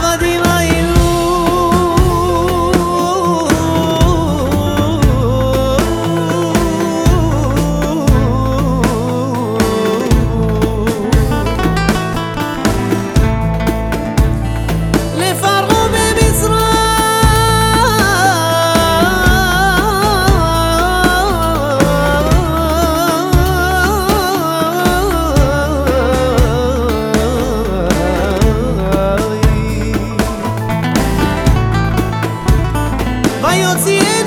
Ava Diva. Why you see